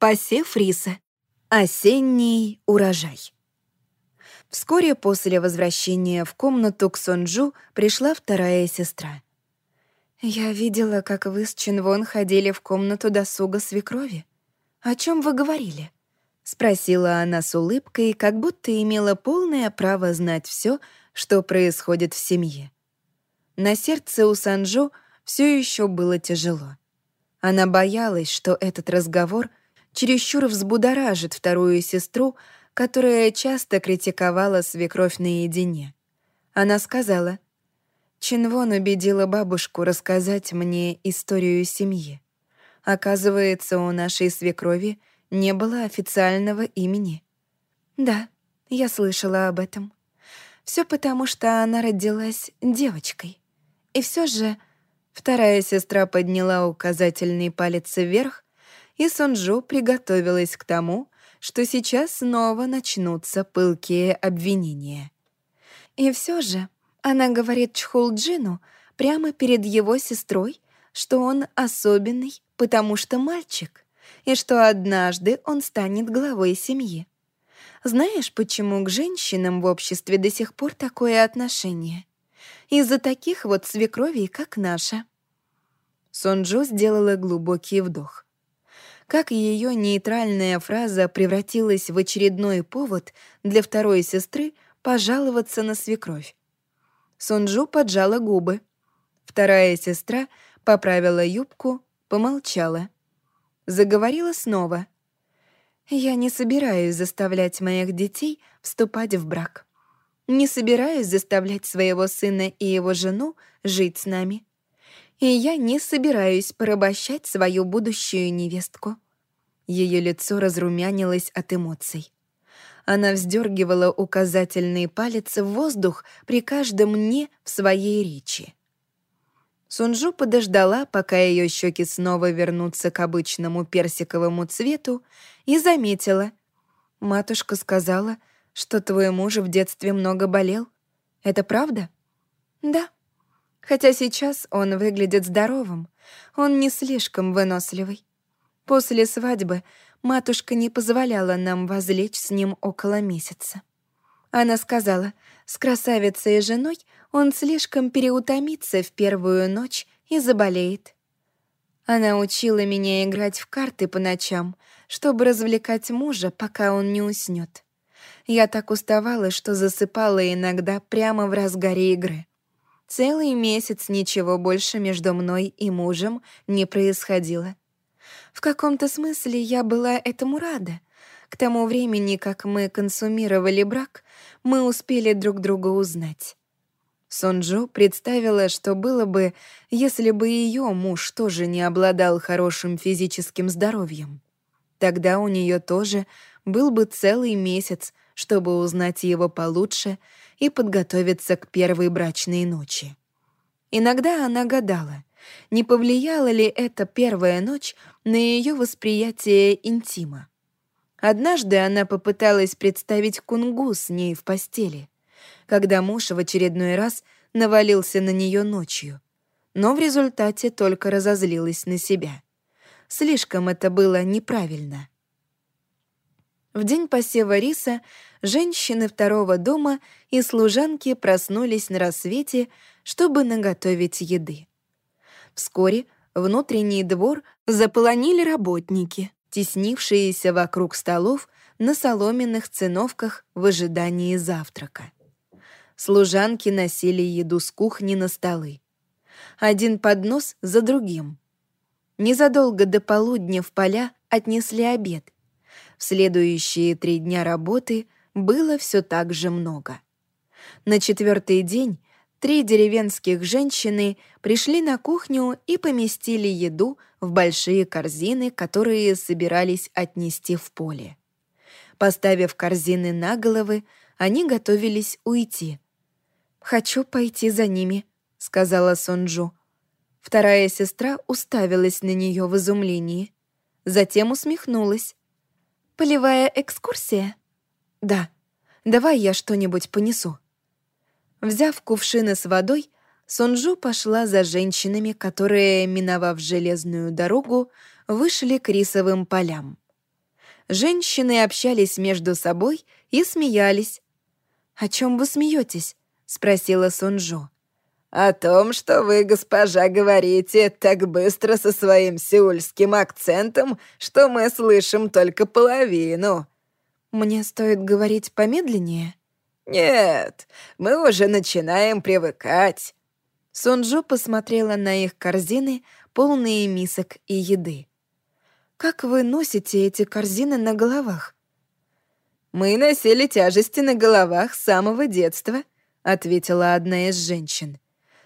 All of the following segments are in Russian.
Посев риса. Осенний урожай. Вскоре после возвращения в комнату к Сонджу пришла вторая сестра. «Я видела, как вы с Чинвон ходили в комнату досуга свекрови. О чем вы говорили?» — спросила она с улыбкой, как будто имела полное право знать все, что происходит в семье. На сердце у Санджу все еще было тяжело. Она боялась, что этот разговор чересчур взбудоражит вторую сестру, которая часто критиковала свекровь наедине. Она сказала, «Чинвон убедила бабушку рассказать мне историю семьи. Оказывается, у нашей свекрови не было официального имени». «Да, я слышала об этом. Все потому, что она родилась девочкой. И все же...» Вторая сестра подняла указательный палец вверх, и Сонджу приготовилась к тому, что сейчас снова начнутся пылкие обвинения. И все же она говорит Чхулджину прямо перед его сестрой, что он особенный, потому что мальчик, и что однажды он станет главой семьи. Знаешь, почему к женщинам в обществе до сих пор такое отношение? Из-за таких вот свекровей, как наша. Сонджо сделала глубокий вдох как ее нейтральная фраза превратилась в очередной повод для второй сестры пожаловаться на свекровь. Сунджу поджала губы. Вторая сестра поправила юбку, помолчала. Заговорила снова. «Я не собираюсь заставлять моих детей вступать в брак. Не собираюсь заставлять своего сына и его жену жить с нами и я не собираюсь порабощать свою будущую невестку». Ее лицо разрумянилось от эмоций. Она вздергивала указательный палец в воздух при каждом «не» в своей речи. Сунжу подождала, пока ее щеки снова вернутся к обычному персиковому цвету, и заметила. «Матушка сказала, что твой муж в детстве много болел. Это правда?» «Да», Хотя сейчас он выглядит здоровым, он не слишком выносливый. После свадьбы матушка не позволяла нам возлечь с ним около месяца. Она сказала, с красавицей и женой он слишком переутомится в первую ночь и заболеет. Она учила меня играть в карты по ночам, чтобы развлекать мужа, пока он не уснет. Я так уставала, что засыпала иногда прямо в разгаре игры. Целый месяц ничего больше между мной и мужем не происходило. В каком-то смысле я была этому рада. К тому времени, как мы консумировали брак, мы успели друг друга узнать. Сонджу представила, что было бы, если бы ее муж тоже не обладал хорошим физическим здоровьем. Тогда у нее тоже был бы целый месяц, чтобы узнать его получше и подготовиться к первой брачной ночи. Иногда она гадала, не повлияла ли эта первая ночь на ее восприятие интима. Однажды она попыталась представить кунгу с ней в постели, когда муж в очередной раз навалился на нее ночью, но в результате только разозлилась на себя. Слишком это было неправильно. В день посева риса женщины второго дома и служанки проснулись на рассвете, чтобы наготовить еды. Вскоре внутренний двор заполонили работники, теснившиеся вокруг столов на соломенных циновках в ожидании завтрака. Служанки носили еду с кухни на столы. Один поднос за другим. Незадолго до полудня в поля отнесли обед — в следующие три дня работы было все так же много. На четвертый день три деревенских женщины пришли на кухню и поместили еду в большие корзины, которые собирались отнести в поле. Поставив корзины на головы, они готовились уйти. «Хочу пойти за ними», — сказала Сонджу. Вторая сестра уставилась на нее в изумлении. Затем усмехнулась. «Полевая экскурсия?» «Да. Давай я что-нибудь понесу». Взяв кувшины с водой, Сонджу пошла за женщинами, которые, миновав железную дорогу, вышли к рисовым полям. Женщины общались между собой и смеялись. «О чем вы смеетесь?» — спросила Сунжо. «О том, что вы, госпожа, говорите так быстро со своим сеульским акцентом, что мы слышим только половину». «Мне стоит говорить помедленнее?» «Нет, мы уже начинаем привыкать». Сунжо посмотрела на их корзины, полные мисок и еды. «Как вы носите эти корзины на головах?» «Мы носили тяжести на головах с самого детства», — ответила одна из женщин.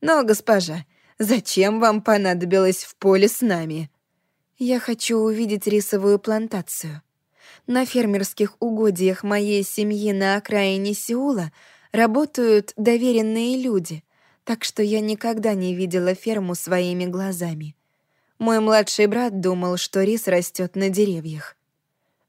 «Но, госпожа, зачем вам понадобилось в поле с нами?» «Я хочу увидеть рисовую плантацию. На фермерских угодьях моей семьи на окраине Сеула работают доверенные люди, так что я никогда не видела ферму своими глазами. Мой младший брат думал, что рис растет на деревьях.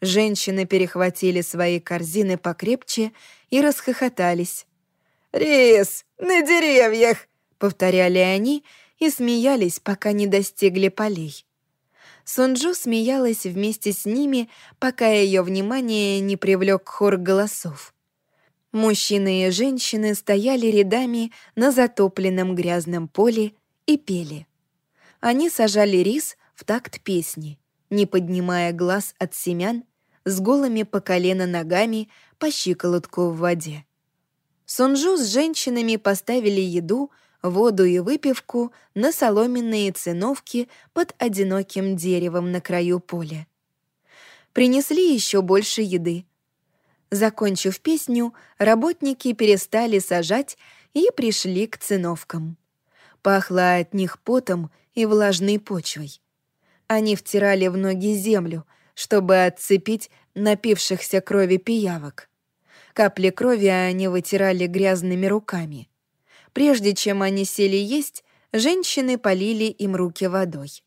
Женщины перехватили свои корзины покрепче и расхохотались. «Рис на деревьях!» — повторяли они и смеялись, пока не достигли полей. Сунджу смеялась вместе с ними, пока ее внимание не привлек хор голосов. Мужчины и женщины стояли рядами на затопленном грязном поле и пели. Они сажали рис в такт песни, не поднимая глаз от семян, с голыми по колено ногами по щиколотку в воде. Сунжу с женщинами поставили еду — воду и выпивку на соломенные циновки под одиноким деревом на краю поля. Принесли еще больше еды. Закончив песню, работники перестали сажать и пришли к циновкам. Пахло от них потом и влажной почвой. Они втирали в ноги землю, чтобы отцепить напившихся крови пиявок. Капли крови они вытирали грязными руками. Прежде чем они сели есть, женщины полили им руки водой.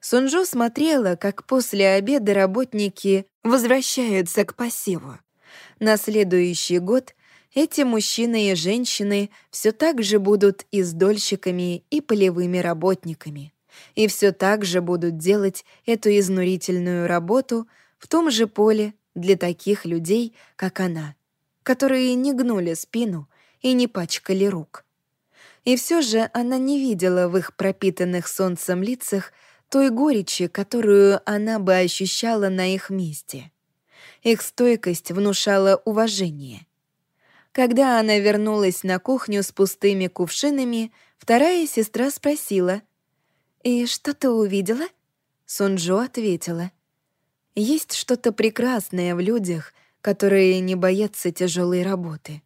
Сунжо смотрела, как после обеда работники возвращаются к пассиву. На следующий год эти мужчины и женщины все так же будут издольщиками и полевыми работниками. И все так же будут делать эту изнурительную работу в том же поле для таких людей, как она, которые не гнули спину, и не пачкали рук. И все же она не видела в их пропитанных солнцем лицах той горечи, которую она бы ощущала на их месте. Их стойкость внушала уважение. Когда она вернулась на кухню с пустыми кувшинами, вторая сестра спросила, «И что ты увидела?» Сунджо ответила, «Есть что-то прекрасное в людях, которые не боятся тяжелой работы».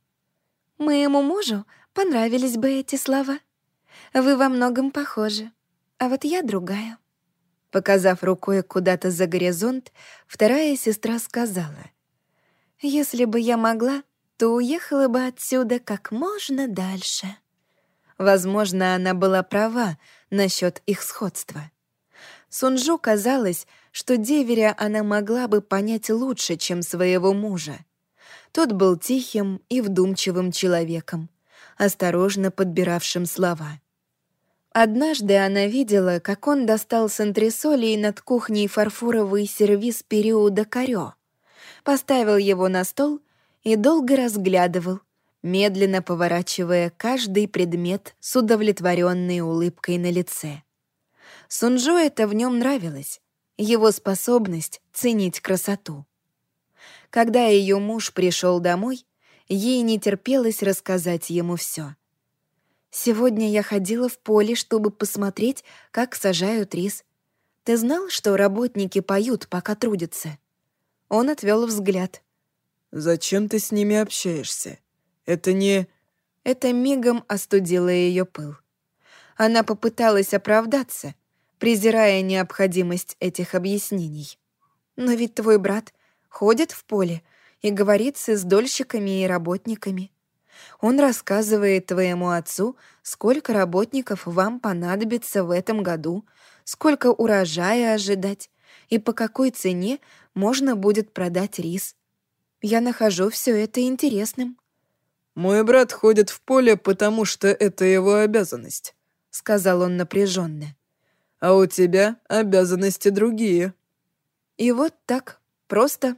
Моему мужу понравились бы эти слова. Вы во многом похожи, а вот я другая». Показав рукой куда-то за горизонт, вторая сестра сказала, «Если бы я могла, то уехала бы отсюда как можно дальше». Возможно, она была права насчет их сходства. Сунжу казалось, что деверя она могла бы понять лучше, чем своего мужа. Тот был тихим и вдумчивым человеком, осторожно подбиравшим слова. Однажды она видела, как он достал с антресолей над кухней фарфоровый сервиз периода Карё, поставил его на стол и долго разглядывал, медленно поворачивая каждый предмет с удовлетворенной улыбкой на лице. Сунжо это в нем нравилось, его способность ценить красоту. Когда ее муж пришел домой, ей не терпелось рассказать ему все. «Сегодня я ходила в поле, чтобы посмотреть, как сажают рис. Ты знал, что работники поют, пока трудятся?» Он отвел взгляд. «Зачем ты с ними общаешься? Это не...» Это мигом остудило ее пыл. Она попыталась оправдаться, презирая необходимость этих объяснений. «Но ведь твой брат ходит в поле и говорит с издольщиками и работниками. Он рассказывает твоему отцу, сколько работников вам понадобится в этом году, сколько урожая ожидать и по какой цене можно будет продать рис. Я нахожу все это интересным. «Мой брат ходит в поле, потому что это его обязанность», — сказал он напряженно. «А у тебя обязанности другие». И вот так Просто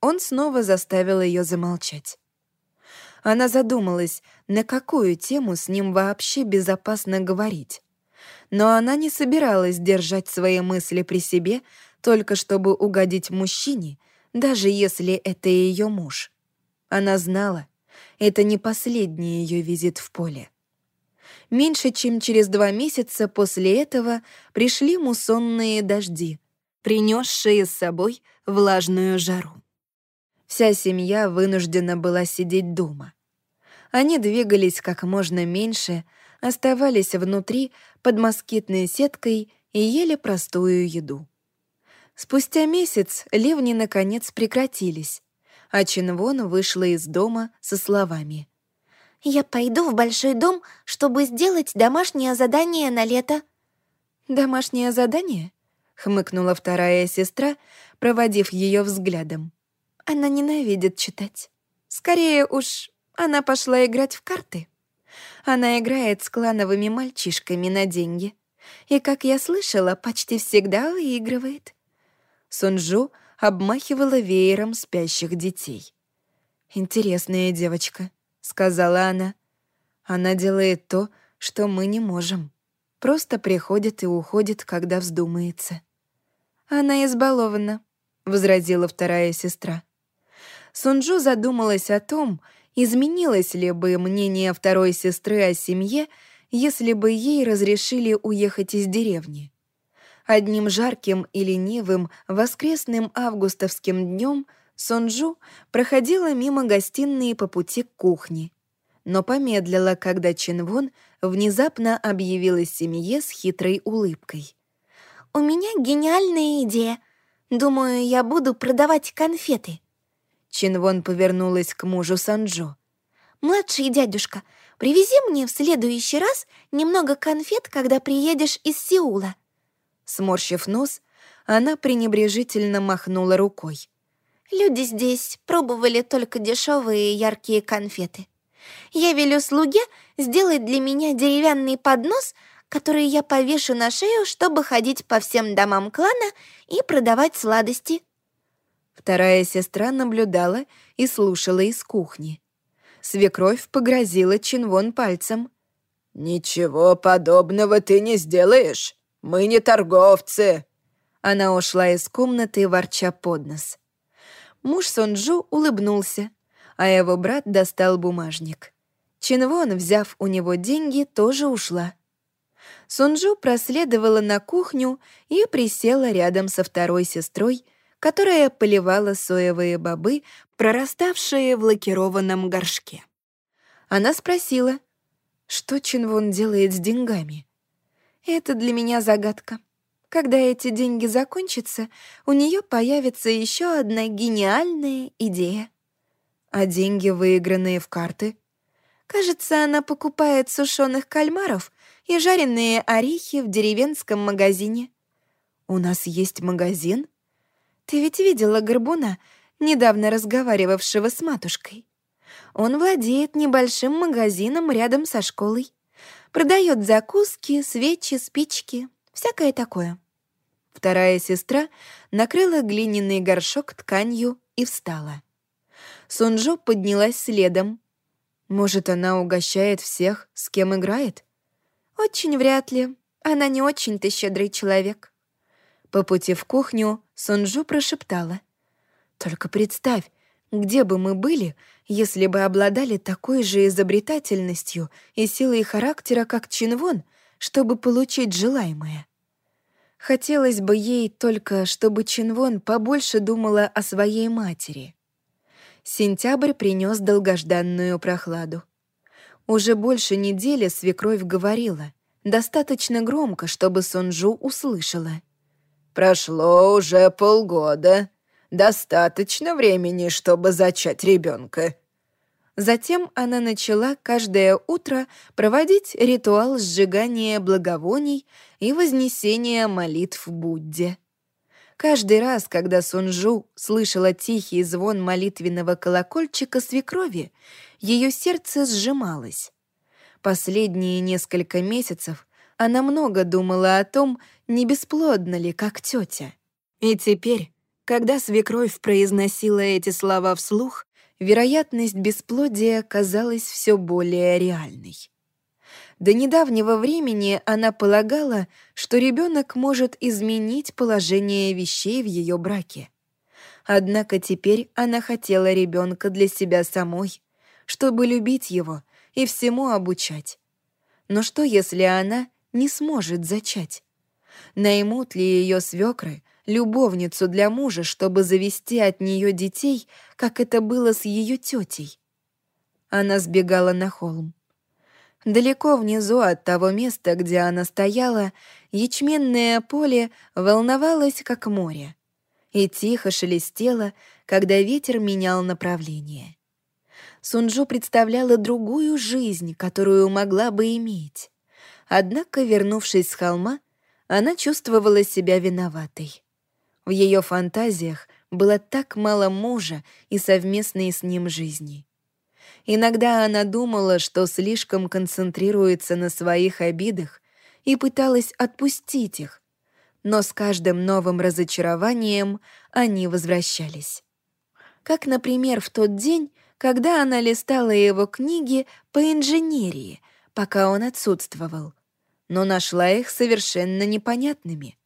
он снова заставил ее замолчать. Она задумалась, на какую тему с ним вообще безопасно говорить. Но она не собиралась держать свои мысли при себе, только чтобы угодить мужчине, даже если это ее муж. Она знала, это не последний ее визит в поле. Меньше чем через два месяца после этого пришли муссонные дожди, принесшие с собой влажную жару. Вся семья вынуждена была сидеть дома. Они двигались как можно меньше, оставались внутри под москитной сеткой и ели простую еду. Спустя месяц ливни наконец прекратились, а Чинвон вышла из дома со словами. «Я пойду в большой дом, чтобы сделать домашнее задание на лето». «Домашнее задание?» — хмыкнула вторая сестра, проводив ее взглядом. «Она ненавидит читать. Скорее уж, она пошла играть в карты. Она играет с клановыми мальчишками на деньги. И, как я слышала, почти всегда выигрывает». Сунжу обмахивала веером спящих детей. «Интересная девочка», — сказала она. «Она делает то, что мы не можем. Просто приходит и уходит, когда вздумается». «Она избалована», — возразила вторая сестра. Сунжу задумалась о том, изменилось ли бы мнение второй сестры о семье, если бы ей разрешили уехать из деревни. Одним жарким и ленивым воскресным августовским днем Сонджу проходила мимо гостиной по пути к кухне, но помедлила, когда Чинвон внезапно объявила семье с хитрой улыбкой. «У меня гениальная идея. Думаю, я буду продавать конфеты». Чинвон повернулась к мужу Санджо. «Младший дядюшка, привези мне в следующий раз немного конфет, когда приедешь из Сеула». Сморщив нос, она пренебрежительно махнула рукой. «Люди здесь пробовали только дешевые яркие конфеты. Я велю слуге сделать для меня деревянный поднос, который я повешу на шею, чтобы ходить по всем домам клана и продавать сладости». Вторая сестра наблюдала и слушала из кухни. Свекровь погрозила Чинвон пальцем. «Ничего подобного ты не сделаешь. Мы не торговцы!» Она ушла из комнаты, ворча под нос. Муж Сонджу улыбнулся, а его брат достал бумажник. Чинвон, взяв у него деньги, тоже ушла. Сунджу проследовала на кухню и присела рядом со второй сестрой, которая поливала соевые бобы, прораставшие в лакированном горшке. Она спросила, что Чинвон делает с деньгами. Это для меня загадка. Когда эти деньги закончатся, у нее появится еще одна гениальная идея. А деньги, выигранные в карты? Кажется, она покупает сушеных кальмаров и жареные орехи в деревенском магазине. У нас есть магазин? Ты ведь видела горбуна, недавно разговаривавшего с матушкой. Он владеет небольшим магазином рядом со школой. Продает закуски, свечи, спички, всякое такое. Вторая сестра накрыла глиняный горшок тканью и встала. Сунжо поднялась следом. Может, она угощает всех, с кем играет? Очень вряд ли. Она не очень-то щедрый человек. По пути в кухню Сунжу прошептала. «Только представь, где бы мы были, если бы обладали такой же изобретательностью и силой характера, как Чинвон, чтобы получить желаемое? Хотелось бы ей только, чтобы Чинвон побольше думала о своей матери. Сентябрь принес долгожданную прохладу. Уже больше недели свекровь говорила, достаточно громко, чтобы Сонжу услышала. «Прошло уже полгода», Достаточно времени, чтобы зачать ребенка. Затем она начала каждое утро проводить ритуал сжигания благовоний и вознесения молитв Будде. Каждый раз, когда Сунжу слышала тихий звон молитвенного колокольчика свекрови, ее сердце сжималось. Последние несколько месяцев она много думала о том, не бесплодна ли, как тетя. И теперь, Когда свекровь произносила эти слова вслух, вероятность бесплодия казалась все более реальной. До недавнего времени она полагала, что ребенок может изменить положение вещей в ее браке. Однако теперь она хотела ребенка для себя самой, чтобы любить его и всему обучать. Но что, если она не сможет зачать? Наймут ли ее свекры любовницу для мужа, чтобы завести от нее детей, как это было с ее тетей? Она сбегала на холм. Далеко внизу от того места, где она стояла, ячменное поле волновалось, как море, и тихо шелестело, когда ветер менял направление. Сунджу представляла другую жизнь, которую могла бы иметь. Однако, вернувшись с холма, она чувствовала себя виноватой. В ее фантазиях было так мало мужа и совместной с ним жизни. Иногда она думала, что слишком концентрируется на своих обидах и пыталась отпустить их, но с каждым новым разочарованием они возвращались. Как, например, в тот день, когда она листала его книги по инженерии, пока он отсутствовал, но нашла их совершенно непонятными.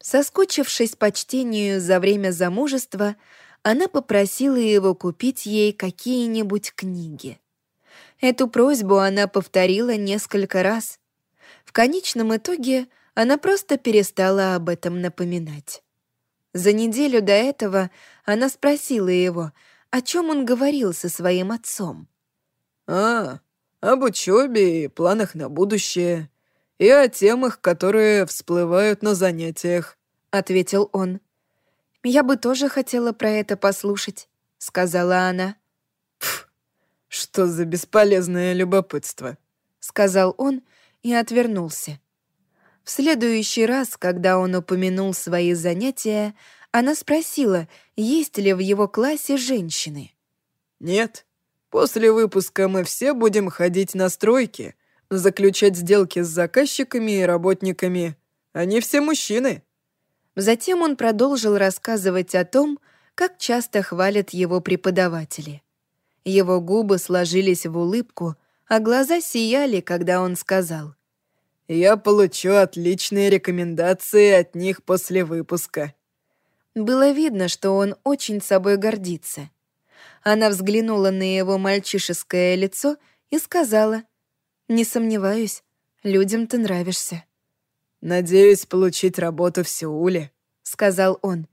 Соскучившись по чтению за время замужества, она попросила его купить ей какие-нибудь книги. Эту просьбу она повторила несколько раз. В конечном итоге она просто перестала об этом напоминать. За неделю до этого она спросила его, о чем он говорил со своим отцом. «А, об учебе и планах на будущее, и о темах, которые всплывают на занятиях», — ответил он. «Я бы тоже хотела про это послушать», — сказала она. «Пф, что за бесполезное любопытство», — сказал он и отвернулся. В следующий раз, когда он упомянул свои занятия, она спросила, есть ли в его классе женщины. «Нет. После выпуска мы все будем ходить на стройки, заключать сделки с заказчиками и работниками. Они все мужчины». Затем он продолжил рассказывать о том, как часто хвалят его преподаватели. Его губы сложились в улыбку, а глаза сияли, когда он сказал. «Я получу отличные рекомендации от них после выпуска». Было видно, что он очень собой гордится. Она взглянула на его мальчишеское лицо и сказала, «Не сомневаюсь, людям ты нравишься». «Надеюсь получить работу в Сеуле», — сказал он.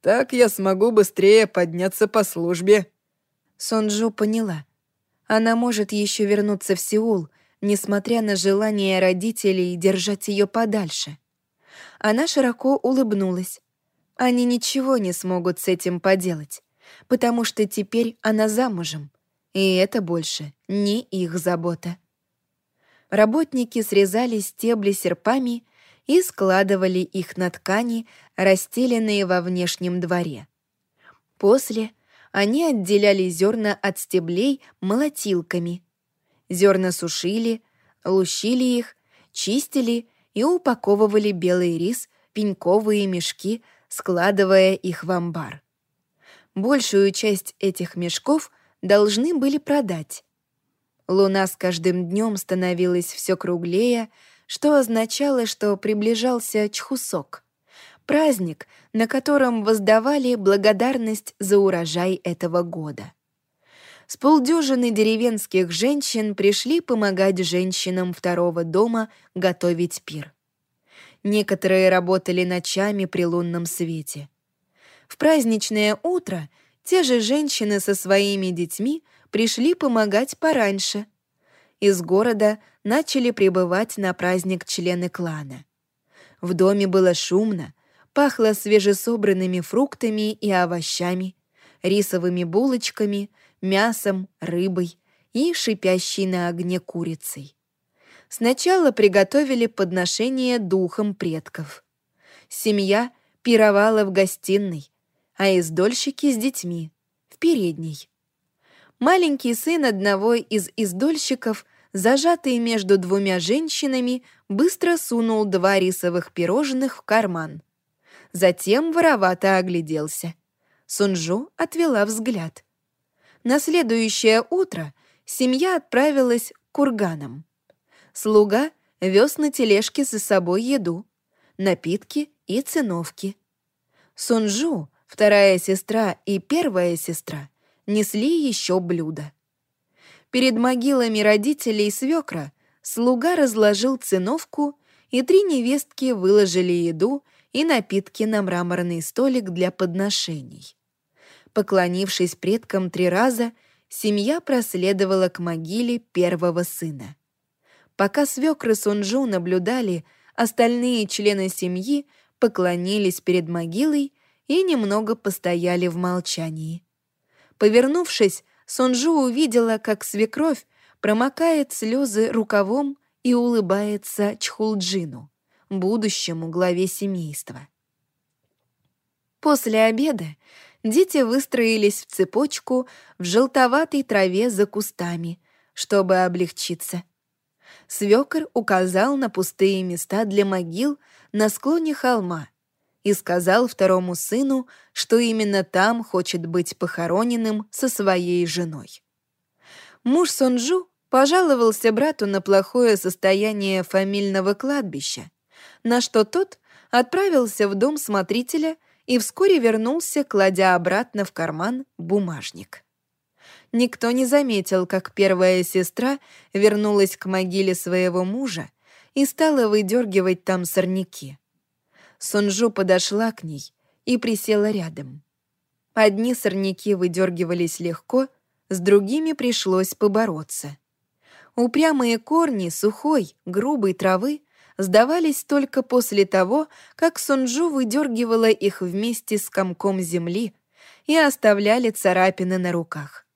«Так я смогу быстрее подняться по службе». Сонджу поняла. Она может еще вернуться в Сеул, несмотря на желание родителей держать ее подальше. Она широко улыбнулась. Они ничего не смогут с этим поделать, потому что теперь она замужем, и это больше не их забота. Работники срезали стебли серпами и складывали их на ткани, расстеленные во внешнем дворе. После они отделяли зерна от стеблей молотилками. Зерна сушили, лущили их, чистили и упаковывали белый рис, пеньковые мешки, складывая их в амбар. Большую часть этих мешков должны были продать. Луна с каждым днем становилась все круглее, что означало, что приближался Чхусок — праздник, на котором воздавали благодарность за урожай этого года. С полдюжины деревенских женщин пришли помогать женщинам второго дома готовить пир. Некоторые работали ночами при лунном свете. В праздничное утро те же женщины со своими детьми пришли помогать пораньше. Из города — начали прибывать на праздник члены клана. В доме было шумно, пахло свежесобранными фруктами и овощами, рисовыми булочками, мясом, рыбой и шипящей на огне курицей. Сначала приготовили подношение духом предков. Семья пировала в гостиной, а издольщики с детьми — в передней. Маленький сын одного из издольщиков зажатый между двумя женщинами, быстро сунул два рисовых пирожных в карман. Затем воровато огляделся. Сунжу отвела взгляд. На следующее утро семья отправилась к курганам. Слуга вез на тележке за собой еду, напитки и циновки. Сунжу, вторая сестра и первая сестра несли еще блюда. Перед могилами родителей свекра слуга разложил циновку, и три невестки выложили еду и напитки на мраморный столик для подношений. Поклонившись предкам три раза, семья проследовала к могиле первого сына. Пока свекры Сунжу наблюдали, остальные члены семьи поклонились перед могилой и немного постояли в молчании. Повернувшись, Сунжу увидела, как свекровь промокает слезы рукавом и улыбается Чхулджину, будущему главе семейства. После обеда дети выстроились в цепочку в желтоватой траве за кустами, чтобы облегчиться. Свекор указал на пустые места для могил на склоне холма и сказал второму сыну, что именно там хочет быть похороненным со своей женой. Муж Сонджу пожаловался брату на плохое состояние фамильного кладбища, на что тот отправился в дом смотрителя и вскоре вернулся, кладя обратно в карман бумажник. Никто не заметил, как первая сестра вернулась к могиле своего мужа и стала выдергивать там сорняки. Сунжу подошла к ней и присела рядом. Одни сорняки выдергивались легко, с другими пришлось побороться. Упрямые корни сухой, грубой травы сдавались только после того, как Сунжу выдергивала их вместе с комком земли и оставляли царапины на руках.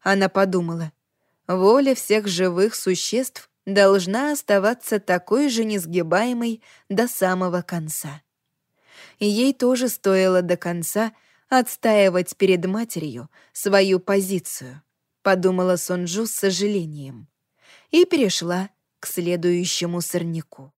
Она подумала, воля всех живых существ должна оставаться такой же несгибаемой до самого конца. И ей тоже стоило до конца отстаивать перед матерью свою позицию, подумала Сонджу с сожалением, и перешла к следующему сорняку.